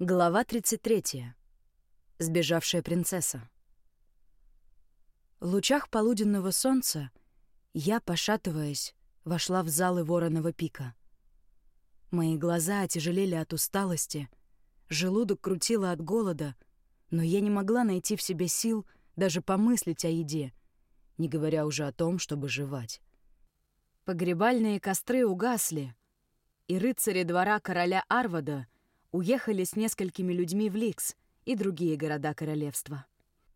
Глава 33. Сбежавшая принцесса. В лучах полуденного солнца я, пошатываясь, вошла в залы Вороного пика. Мои глаза отяжелели от усталости, желудок крутило от голода, но я не могла найти в себе сил даже помыслить о еде, не говоря уже о том, чтобы жевать. Погребальные костры угасли, и рыцари двора короля Арвада — уехали с несколькими людьми в Ликс и другие города королевства.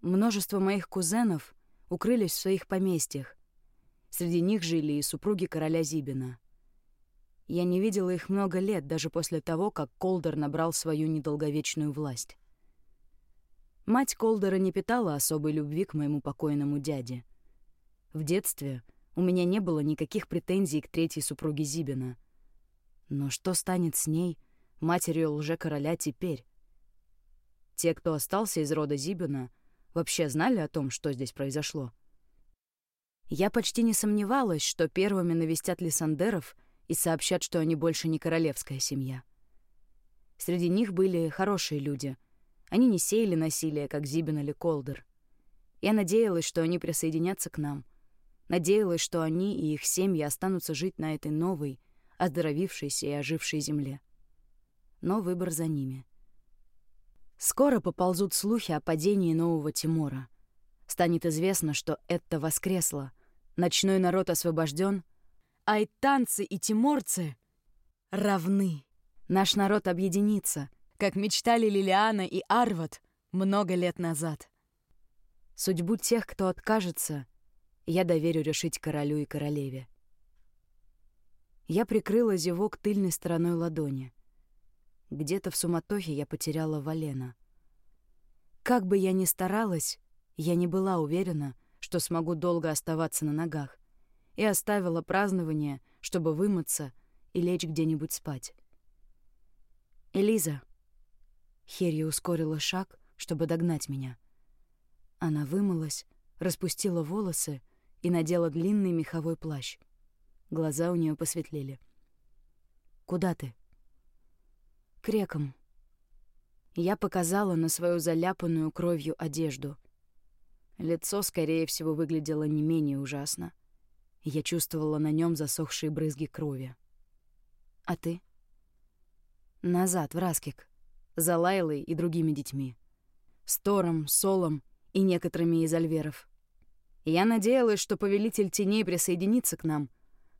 Множество моих кузенов укрылись в своих поместьях. Среди них жили и супруги короля Зибина. Я не видела их много лет, даже после того, как Колдер набрал свою недолговечную власть. Мать Колдера не питала особой любви к моему покойному дяде. В детстве у меня не было никаких претензий к третьей супруге Зибина. Но что станет с ней — матерью лже-короля теперь. Те, кто остался из рода Зибина, вообще знали о том, что здесь произошло. Я почти не сомневалась, что первыми навестят Лиссандеров и сообщат, что они больше не королевская семья. Среди них были хорошие люди. Они не сеяли насилие, как Зибин или Колдер. Я надеялась, что они присоединятся к нам. Надеялась, что они и их семьи останутся жить на этой новой, оздоровившейся и ожившей земле но выбор за ними. Скоро поползут слухи о падении нового Тимора. Станет известно, что это воскресло. Ночной народ освобожден, а и танцы и тиморцы равны. Наш народ объединится, как мечтали Лилиана и Арват много лет назад. Судьбу тех, кто откажется, я доверю решить королю и королеве. Я прикрыла зевок тыльной стороной ладони — где-то в суматохе я потеряла Валена. Как бы я ни старалась, я не была уверена, что смогу долго оставаться на ногах, и оставила празднование, чтобы вымыться и лечь где-нибудь спать. «Элиза!» Херья ускорила шаг, чтобы догнать меня. Она вымылась, распустила волосы и надела длинный меховой плащ. Глаза у нее посветлели. «Куда ты?» К рекам. Я показала на свою заляпанную кровью одежду. Лицо, скорее всего, выглядело не менее ужасно. Я чувствовала на нем засохшие брызги крови. «А ты?» «Назад, в Раскик. За Лайлой и другими детьми. С Тором, Солом и некоторыми из альверов. Я надеялась, что Повелитель Теней присоединится к нам,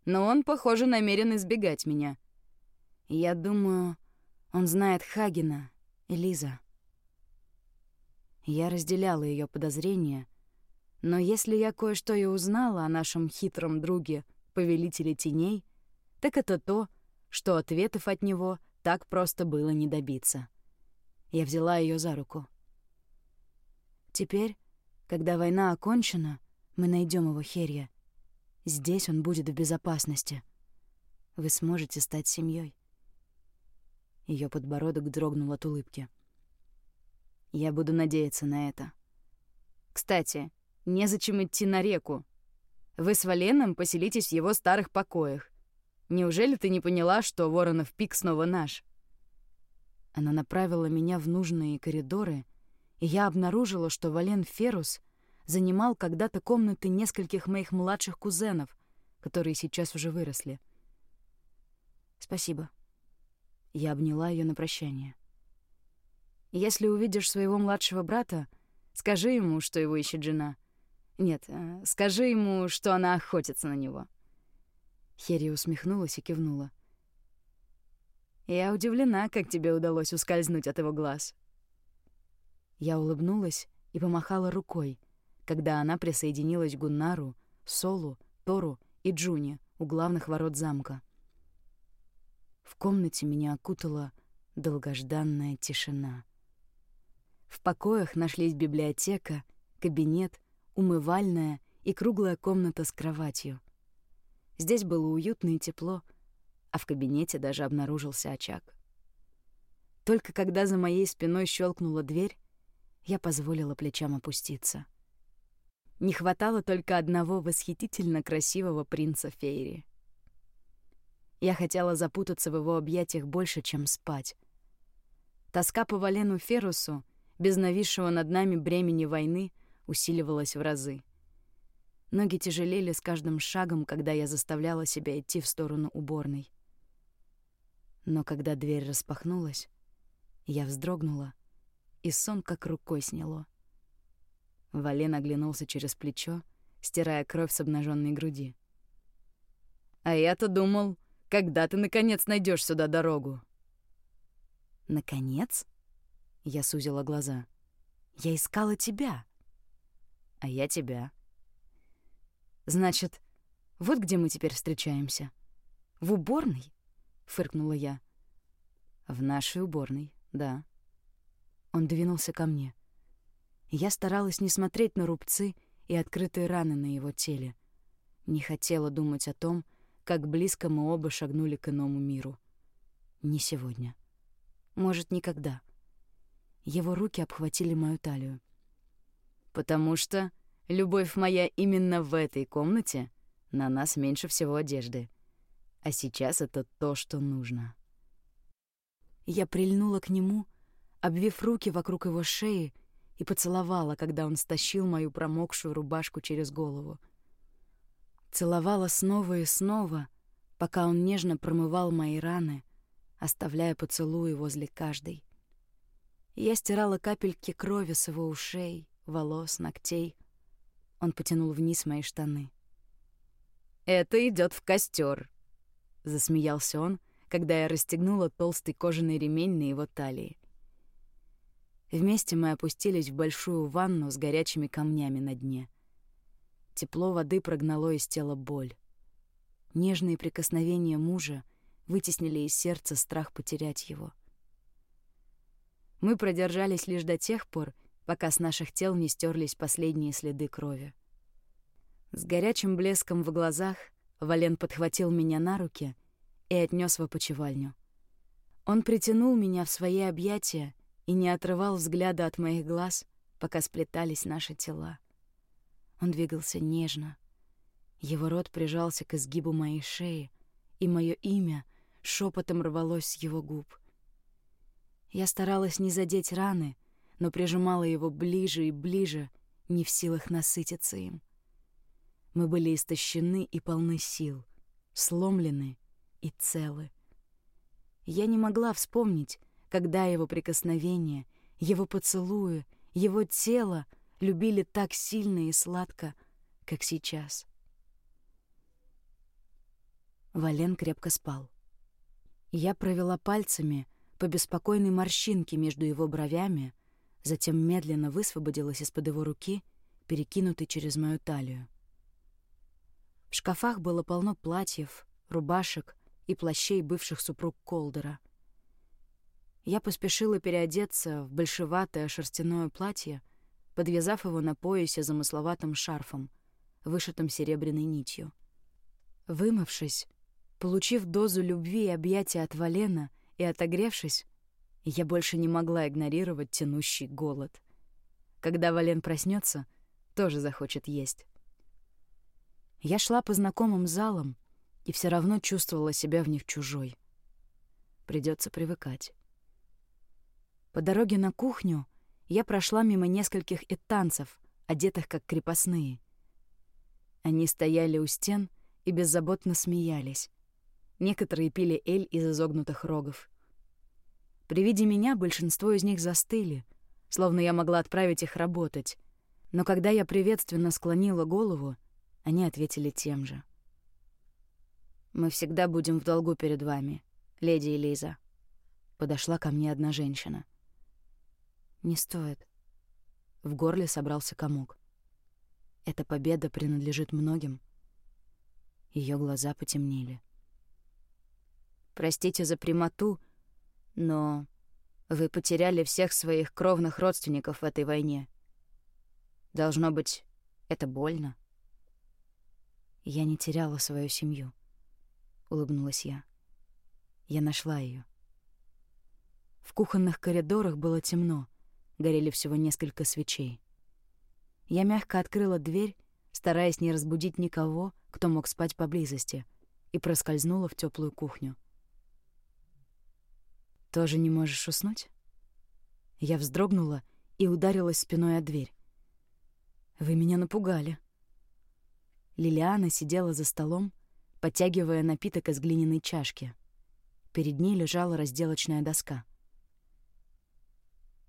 но он, похоже, намерен избегать меня. Я думаю, он знает Хагена, Элиза. Я разделяла ее подозрения, но если я кое-что и узнала о нашем хитром друге, повелителе теней, так это то, что ответов от него так просто было не добиться. Я взяла ее за руку. Теперь, когда война окончена, мы найдем его Херья. Здесь он будет в безопасности. Вы сможете стать семьей. Ее подбородок дрогнул от улыбки. Я буду надеяться на это. Кстати, незачем идти на реку. Вы с Валеном поселитесь в его старых покоях. Неужели ты не поняла, что Воронов пик снова наш? Она направила меня в нужные коридоры, и я обнаружила, что Вален Ферус занимал когда-то комнаты нескольких моих младших кузенов, которые сейчас уже выросли. Спасибо. Я обняла ее на прощание. «Если увидишь своего младшего брата, скажи ему, что его ищет жена. Нет, э, скажи ему, что она охотится на него». Херри усмехнулась и кивнула. «Я удивлена, как тебе удалось ускользнуть от его глаз». Я улыбнулась и помахала рукой, когда она присоединилась к Гуннару, Солу, Тору и Джуне у главных ворот замка. В комнате меня окутала долгожданная тишина. В покоях нашлись библиотека, кабинет, умывальная и круглая комната с кроватью. Здесь было уютно и тепло, а в кабинете даже обнаружился очаг. Только когда за моей спиной щелкнула дверь, я позволила плечам опуститься. Не хватало только одного восхитительно красивого принца Фейри — я хотела запутаться в его объятиях больше, чем спать. Тоска по Валену Ферусу, без нависшего над нами бремени войны, усиливалась в разы. Ноги тяжелели с каждым шагом, когда я заставляла себя идти в сторону уборной. Но когда дверь распахнулась, я вздрогнула, и сон как рукой сняло. Вален оглянулся через плечо, стирая кровь с обнаженной груди. «А я-то думал, когда ты, наконец, найдешь сюда дорогу?» «Наконец?» Я сузила глаза. «Я искала тебя». «А я тебя». «Значит, вот где мы теперь встречаемся. В уборной?» — фыркнула я. «В нашей уборной, да». Он двинулся ко мне. Я старалась не смотреть на рубцы и открытые раны на его теле. Не хотела думать о том, как близко мы оба шагнули к иному миру. Не сегодня. Может, никогда. Его руки обхватили мою талию. «Потому что любовь моя именно в этой комнате на нас меньше всего одежды. А сейчас это то, что нужно». Я прильнула к нему, обвив руки вокруг его шеи, и поцеловала, когда он стащил мою промокшую рубашку через голову. Целовала снова и снова, пока он нежно промывал мои раны, оставляя поцелуи возле каждой. Я стирала капельки крови с его ушей, волос, ногтей. Он потянул вниз мои штаны. «Это идет в костер, засмеялся он, когда я расстегнула толстый кожаный ремень на его талии. Вместе мы опустились в большую ванну с горячими камнями на дне. Тепло воды прогнало из тела боль. Нежные прикосновения мужа вытеснили из сердца страх потерять его. Мы продержались лишь до тех пор, пока с наших тел не стерлись последние следы крови. С горячим блеском в глазах Вален подхватил меня на руки и отнес в опочивальню. Он притянул меня в свои объятия и не отрывал взгляда от моих глаз, пока сплетались наши тела. Он двигался нежно. Его рот прижался к изгибу моей шеи, и мое имя шепотом рвалось с его губ. Я старалась не задеть раны, но прижимала его ближе и ближе, не в силах насытиться им. Мы были истощены и полны сил, сломлены и целы. Я не могла вспомнить, когда его прикосновения, его поцелуи, его тело любили так сильно и сладко, как сейчас. Вален крепко спал. Я провела пальцами по беспокойной морщинке между его бровями, затем медленно высвободилась из-под его руки, перекинутой через мою талию. В шкафах было полно платьев, рубашек и плащей бывших супруг Колдера — я поспешила переодеться в большеватое шерстяное платье, подвязав его на поясе замысловатым шарфом, вышитым серебряной нитью. Вымывшись, получив дозу любви и объятия от Валена и отогревшись, я больше не могла игнорировать тянущий голод. Когда Вален проснется, тоже захочет есть. Я шла по знакомым залам и все равно чувствовала себя в них чужой. Придется привыкать. По дороге на кухню я прошла мимо нескольких этанцев, одетых как крепостные. Они стояли у стен и беззаботно смеялись. Некоторые пили эль из изогнутых рогов. При виде меня большинство из них застыли, словно я могла отправить их работать. Но когда я приветственно склонила голову, они ответили тем же. «Мы всегда будем в долгу перед вами, леди Элиза», — подошла ко мне одна женщина. Не стоит. В горле собрался комок. Эта победа принадлежит многим. Ее глаза потемнели. Простите за прямоту, но вы потеряли всех своих кровных родственников в этой войне. Должно быть, это больно. Я не теряла свою семью, улыбнулась я. Я нашла ее. В кухонных коридорах было темно горели всего несколько свечей. Я мягко открыла дверь, стараясь не разбудить никого, кто мог спать поблизости, и проскользнула в теплую кухню. «Тоже не можешь уснуть?» Я вздрогнула и ударилась спиной о дверь. «Вы меня напугали». Лилиана сидела за столом, подтягивая напиток из глиняной чашки. Перед ней лежала разделочная доска.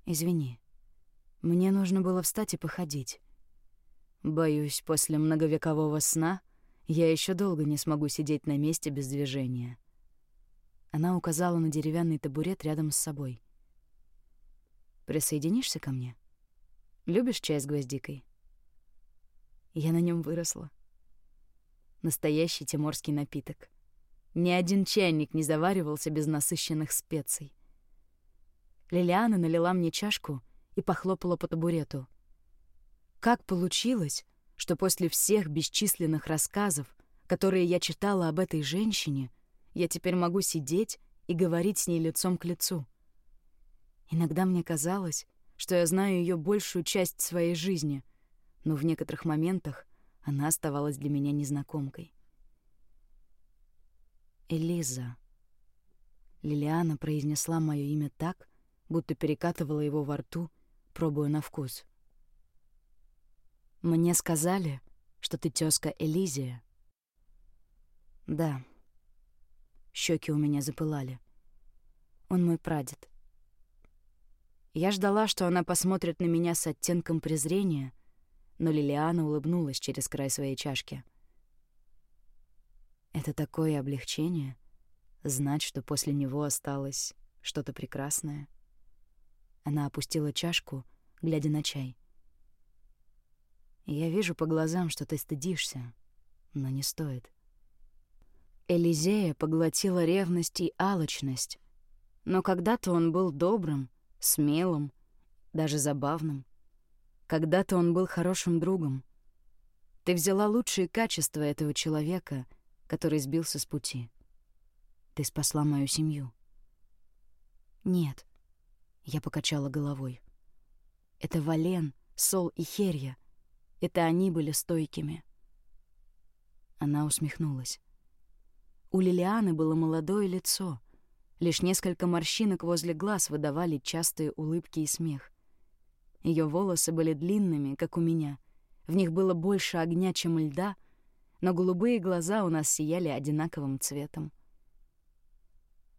«Извини, мне нужно было встать и походить. Боюсь, после многовекового сна я еще долго не смогу сидеть на месте без движения». Она указала на деревянный табурет рядом с собой. «Присоединишься ко мне? Любишь чай с гвоздикой?» Я на нем выросла. Настоящий тиморский напиток. Ни один чайник не заваривался без насыщенных специй. Лилиана налила мне чашку и похлопала по табурету. Как получилось, что после всех бесчисленных рассказов, которые я читала об этой женщине, я теперь могу сидеть и говорить с ней лицом к лицу? Иногда мне казалось, что я знаю ее большую часть своей жизни — но в некоторых моментах она оставалась для меня незнакомкой. «Элиза». Лилиана произнесла мое имя так, будто перекатывала его во рту, пробуя на вкус. «Мне сказали, что ты тёзка Элизия». «Да». Щеки у меня запылали. Он мой прадед. Я ждала, что она посмотрит на меня с оттенком презрения — но Лилиана улыбнулась через край своей чашки. Это такое облегчение — знать, что после него осталось что-то прекрасное. Она опустила чашку, глядя на чай. «Я вижу по глазам, что ты стыдишься, но не стоит». Элизея поглотила ревность и алчность, но когда-то он был добрым, смелым, даже забавным. Когда-то он был хорошим другом. Ты взяла лучшие качества этого человека, который сбился с пути. Ты спасла мою семью. Нет, я покачала головой. Это Вален, Сол и Херья. Это они были стойкими. Она усмехнулась. У Лилианы было молодое лицо. Лишь несколько морщинок возле глаз выдавали частые улыбки и смех. Ее волосы были длинными, как у меня. В них было больше огня, чем льда, но голубые глаза у нас сияли одинаковым цветом.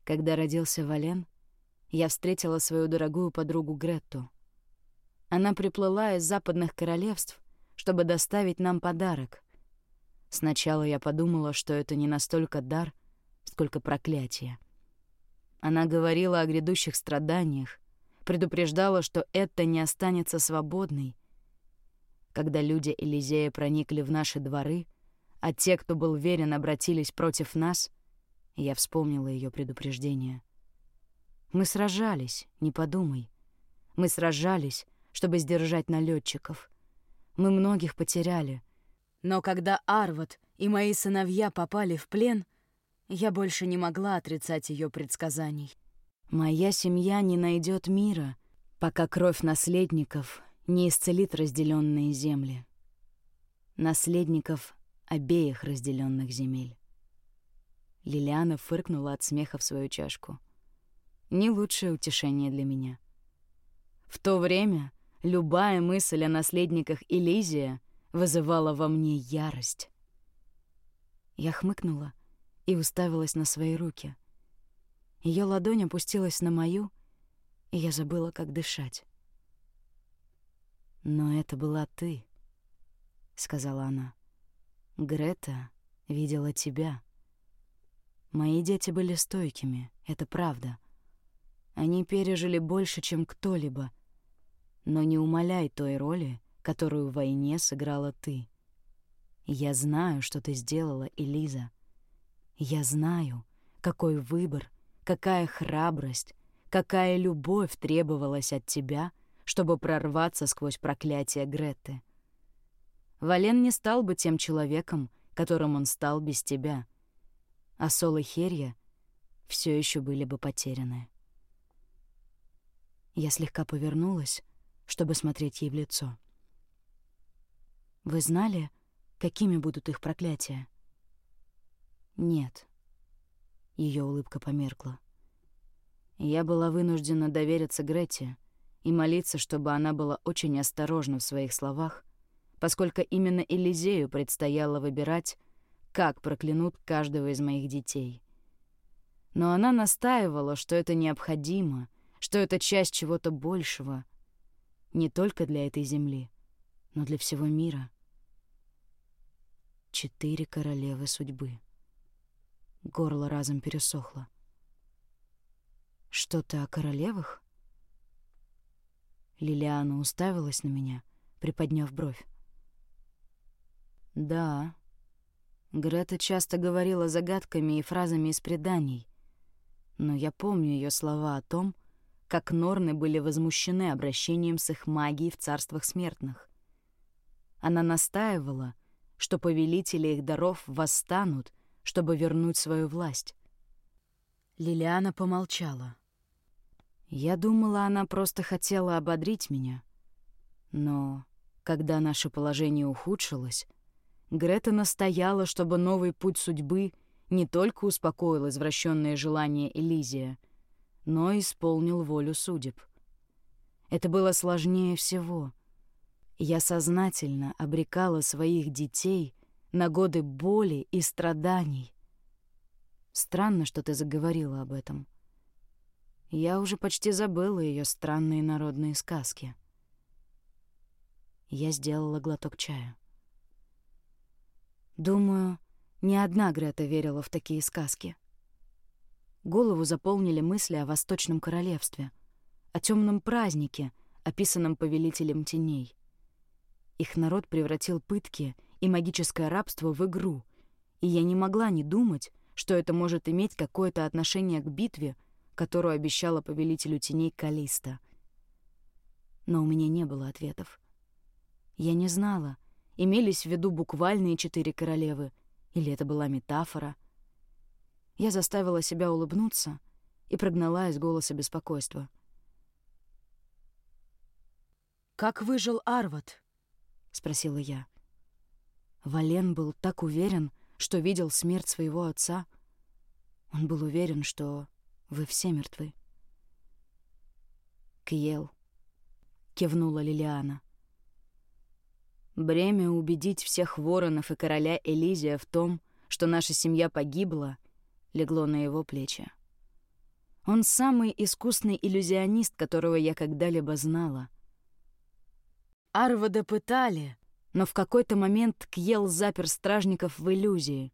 Когда родился Вален, я встретила свою дорогую подругу Гретту. Она приплыла из западных королевств, чтобы доставить нам подарок. Сначала я подумала, что это не настолько дар, сколько проклятие. Она говорила о грядущих страданиях, предупреждала, что это не останется свободной. Когда люди Элизея проникли в наши дворы, а те, кто был верен, обратились против нас, я вспомнила ее предупреждение. Мы сражались, не подумай. Мы сражались, чтобы сдержать налетчиков. Мы многих потеряли. Но когда Арват и мои сыновья попали в плен, я больше не могла отрицать ее предсказаний. Моя семья не найдет мира, пока кровь наследников не исцелит разделенные земли. Наследников обеих разделенных земель. Лилиана фыркнула от смеха в свою чашку. Не лучшее утешение для меня. В то время любая мысль о наследниках Элизия вызывала во мне ярость. Я хмыкнула и уставилась на свои руки — ее ладонь опустилась на мою, и я забыла, как дышать. «Но это была ты», — сказала она. «Грета видела тебя. Мои дети были стойкими, это правда. Они пережили больше, чем кто-либо. Но не умаляй той роли, которую в войне сыграла ты. Я знаю, что ты сделала, Элиза. Я знаю, какой выбор Какая храбрость, какая любовь требовалась от тебя, чтобы прорваться сквозь проклятие Греты. Вален не стал бы тем человеком, которым он стал без тебя, а Сол и Херья все еще были бы потеряны. Я слегка повернулась, чтобы смотреть ей в лицо. «Вы знали, какими будут их проклятия?» «Нет», ее улыбка померкла. Я была вынуждена довериться Грете, и молиться, чтобы она была очень осторожна в своих словах, поскольку именно Элизею предстояло выбирать, как проклянут каждого из моих детей. Но она настаивала, что это необходимо, что это часть чего-то большего, не только для этой земли, но для всего мира. Четыре королевы судьбы. Горло разом пересохло. Что-то о королевах? Лилиана уставилась на меня, приподняв бровь. Да. Грета часто говорила загадками и фразами из преданий, но я помню ее слова о том, как Норны были возмущены обращением с их магией в царствах смертных. Она настаивала, что повелители их даров восстанут, чтобы вернуть свою власть. Лилиана помолчала. Я думала, она просто хотела ободрить меня. Но когда наше положение ухудшилось, Грета настояла, чтобы новый путь судьбы не только успокоил извращенные желания Элизия, но исполнил волю судеб. Это было сложнее всего. Я сознательно обрекала своих детей на годы боли и страданий. Странно, что ты заговорила об этом. Я уже почти забыла ее странные народные сказки. Я сделала глоток чая. Думаю, ни одна Грета верила в такие сказки. Голову заполнили мысли о Восточном Королевстве, о темном празднике, описанном повелителем теней. Их народ превратил пытки и магическое рабство в игру, и я не могла не думать, что это может иметь какое-то отношение к битве, которую обещала повелителю теней Калиста. Но у меня не было ответов. Я не знала, имелись в виду буквальные четыре королевы, или это была метафора. Я заставила себя улыбнуться и прогнала из голоса беспокойства. «Как выжил Арват?» — спросила я. Вален был так уверен, что видел смерть своего отца. Он был уверен, что вы все мертвы. Кьел, кивнула Лилиана. Бремя убедить всех воронов и короля Элизия в том, что наша семья погибла, легло на его плечи. Он самый искусный иллюзионист, которого я когда-либо знала. Арвада пытали, но в какой-то момент Кьел запер стражников в иллюзии.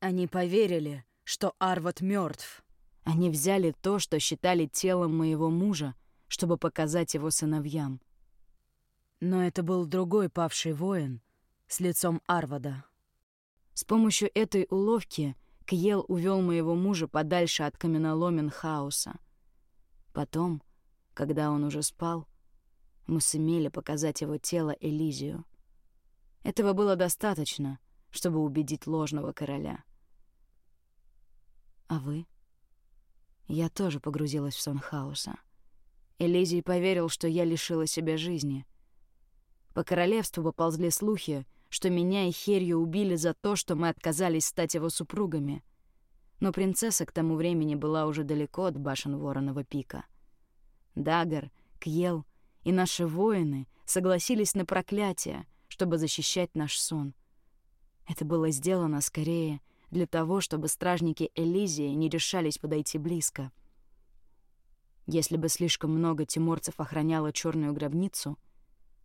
Они поверили, что Арват мертв. Они взяли то, что считали телом моего мужа, чтобы показать его сыновьям. Но это был другой павший воин с лицом Арвада. С помощью этой уловки Кьел увел моего мужа подальше от каменоломен хаоса. Потом, когда он уже спал, мы сумели показать его тело Элизию. Этого было достаточно, чтобы убедить ложного короля. А вы? Я тоже погрузилась в сон хаоса. Элизий поверил, что я лишила себя жизни. По королевству поползли слухи, что меня и Херью убили за то, что мы отказались стать его супругами. Но принцесса к тому времени была уже далеко от башен Вороного пика. Дагар, Кьел и наши воины согласились на проклятие, чтобы защищать наш сон. Это было сделано скорее для того, чтобы стражники Элизии не решались подойти близко. Если бы слишком много тиморцев охраняло черную гробницу,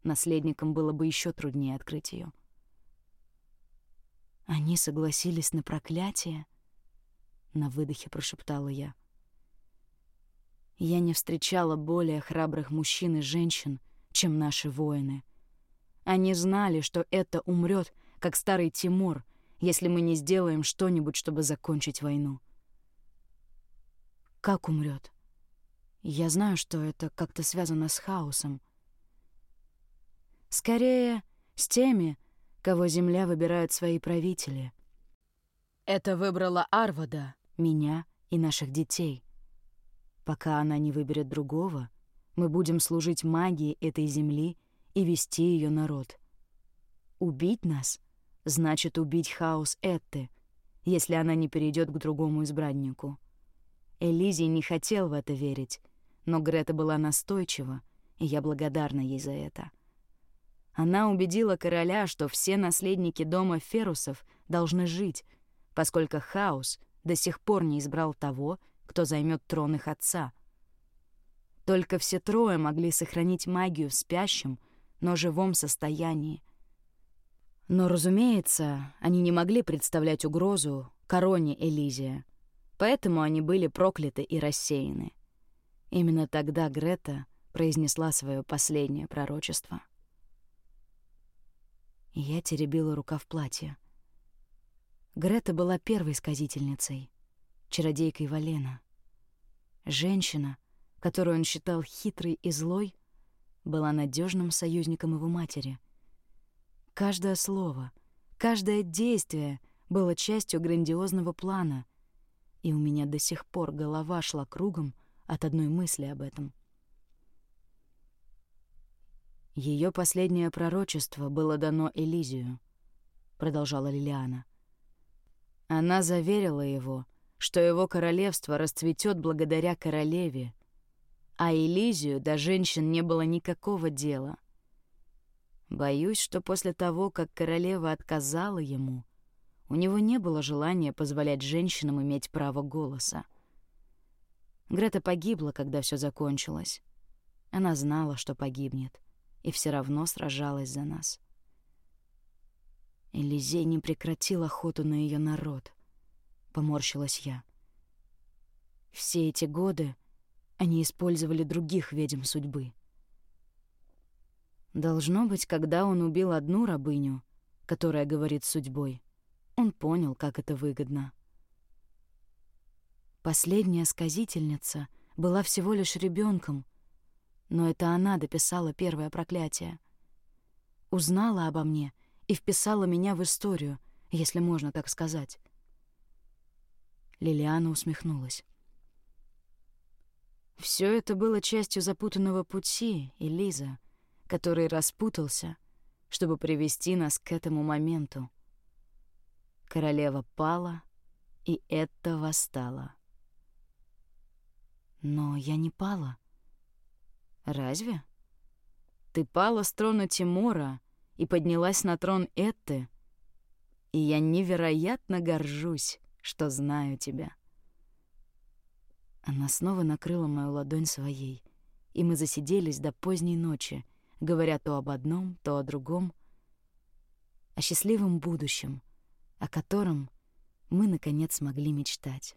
наследникам было бы еще труднее открыть ее. «Они согласились на проклятие?» — на выдохе прошептала я. Я не встречала более храбрых мужчин и женщин, чем наши воины. Они знали, что это умрет, как старый Тимур, если мы не сделаем что-нибудь, чтобы закончить войну. Как умрет? Я знаю, что это как-то связано с хаосом. Скорее, с теми, кого Земля выбирают свои правители. Это выбрала Арвада, меня и наших детей. Пока она не выберет другого, мы будем служить магии этой Земли и вести ее народ. Убить нас значит убить хаос Этты, если она не перейдет к другому избраннику. Элизий не хотел в это верить, но Грета была настойчива, и я благодарна ей за это. Она убедила короля, что все наследники дома Ферусов должны жить, поскольку хаос до сих пор не избрал того, кто займет трон их отца. Только все трое могли сохранить магию в спящем, но живом состоянии. Но, разумеется, они не могли представлять угрозу короне Элизия, поэтому они были прокляты и рассеяны. Именно тогда Грета произнесла свое последнее пророчество. Я теребила рука в платье. Грета была первой сказительницей, чародейкой Валена. Женщина, которую он считал хитрой и злой, была надежным союзником его матери. Каждое слово, каждое действие было частью грандиозного плана, и у меня до сих пор голова шла кругом от одной мысли об этом. Ее последнее пророчество было дано Элизию, продолжала Лилиана. Она заверила его, что его королевство расцветет благодаря королеве, а Элизию до женщин не было никакого дела. Боюсь, что после того, как королева отказала ему, у него не было желания позволять женщинам иметь право голоса. Грета погибла, когда все закончилось. Она знала, что погибнет, и все равно сражалась за нас. Элизей не прекратил охоту на ее народ. Поморщилась я. Все эти годы они использовали других ведьм судьбы. Должно быть, когда он убил одну рабыню, которая говорит судьбой, он понял, как это выгодно. Последняя сказительница была всего лишь ребенком, но это она дописала первое проклятие. Узнала обо мне и вписала меня в историю, если можно так сказать. Лилиана усмехнулась. Все это было частью запутанного пути, Элиза, который распутался, чтобы привести нас к этому моменту. Королева пала, и это восстала. Но я не пала. Разве? Ты пала с трона Тимора и поднялась на трон Этты, и я невероятно горжусь, что знаю тебя. Она снова накрыла мою ладонь своей, и мы засиделись до поздней ночи, говоря то об одном, то о другом, о счастливом будущем, о котором мы, наконец, смогли мечтать.